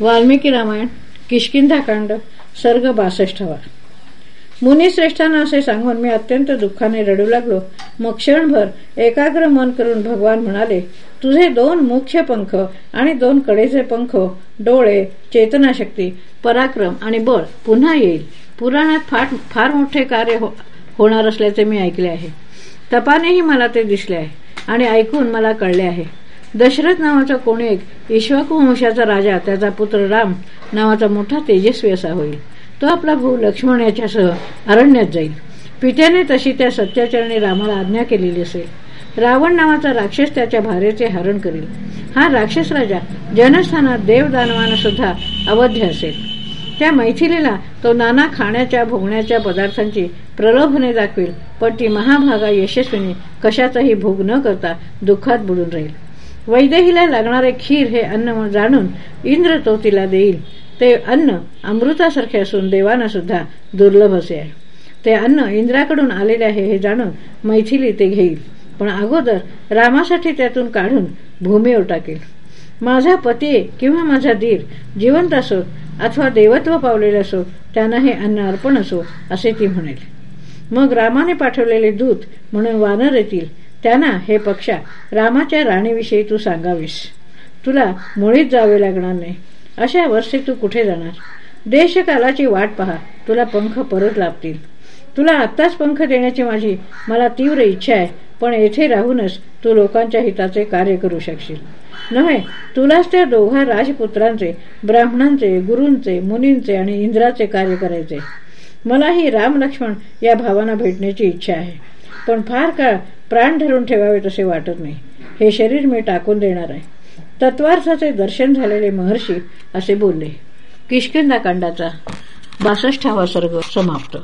वाल्मिकी रामायण किशकिंधाकांड सर्ग बासष्टवा. मुनिश्रेष्ठांना असे सांगून मी अत्यंत दुःखाने रडू लागलो. मग क्षणभर एकाग्र मन करून भगवान म्हणाले तुझे दोन मुख्य पंख आणि दोन कडेचे पंख डोळे चेतनाशक्ती पराक्रम आणि बळ पुन्हा येईल. पुराणात फार फार मोठे कार्य हो, होणार असल्याचे मी ऐकले आहे. तपानेही मला ते दिसले आहे आणि ऐकून मला कळले आहे. दशरथ नावाचा कोणी एक ईश्वाकू वंशाचा राजा त्याचा पुत्र राम नावाचा मोठा तेजस्वी असा होईल. तो आपला भाऊ लक्ष्मण याच्यासह अरण्यात जाईल. पित्याने तशी त्या सत्याचरणी रामाला आज्ञा केलेली असेल. रावण नावाचा राक्षस त्याच्या भारेचे हरण करील. हा राक्षस राजा जनस्थानात देवदानवाना सुद्धा अवध्य असेल. त्या मैथिलीला तो नाना खाण्याच्या भोगण्याच्या पदार्थांची प्रलोभने दाखवेल पण ती महाभागा यशस्वीने कशाचाही भोग न करता दुःखात बुडून राहील. वैदेहीला लागणारे खीर हे अन्न जाणून इंद्र तो तिला देईल. ते अन्न अमृतासारखे असून देवाना सुद्धा दुर्लभ असे आहे. ते अन्न इंद्राकडून आलेले आहे हे जाणून मैथिली ते घेईल. पण अगोदर रामासाठी त्यातून काढून भूमीवर टाकेल माझा पती किंवा माझा धीर जिवंत असो अथवा देवत्व पावलेले असो त्यांना हे अन्न अर्पण असो असे ती म्हणेल. मग रामाने पाठवलेले दूत म्हणून वानर येतील त्यांना हे पक्षा रामाच्या राणीविषयी तू सांगावीस. तुला मुळीच जावे लागणार नाही. अशा वर्षी तू कुठे जाणार? देशकालाची वाट पहा. तुला पंख परत लाभतील. तुला आत्ताच पंख देण्याची माझी मला तीव्र इच्छा आहे. पण येथे राहूनच तू लोकांच्या हिताचे कार्य करू शकशील. नव्हे तुलाच त्या दोघा राजपुत्रांचे ब्राह्मणांचे गुरूंचे मुनींचे आणि इंद्राचे कार्य करायचे. मलाही राम लक्ष्मण या भावांना भेटण्याची इच्छा आहे. पण फार काळ प्राण धरून ठेवावे तसे वाटत नाही. हे शरीर मी टाकून देणार आहे. तत्वार्थाचे दर्शन झालेले महर्षी असे बोलले किशकिंदाकांडाचा बासष्टावा सर्ग समाप्त.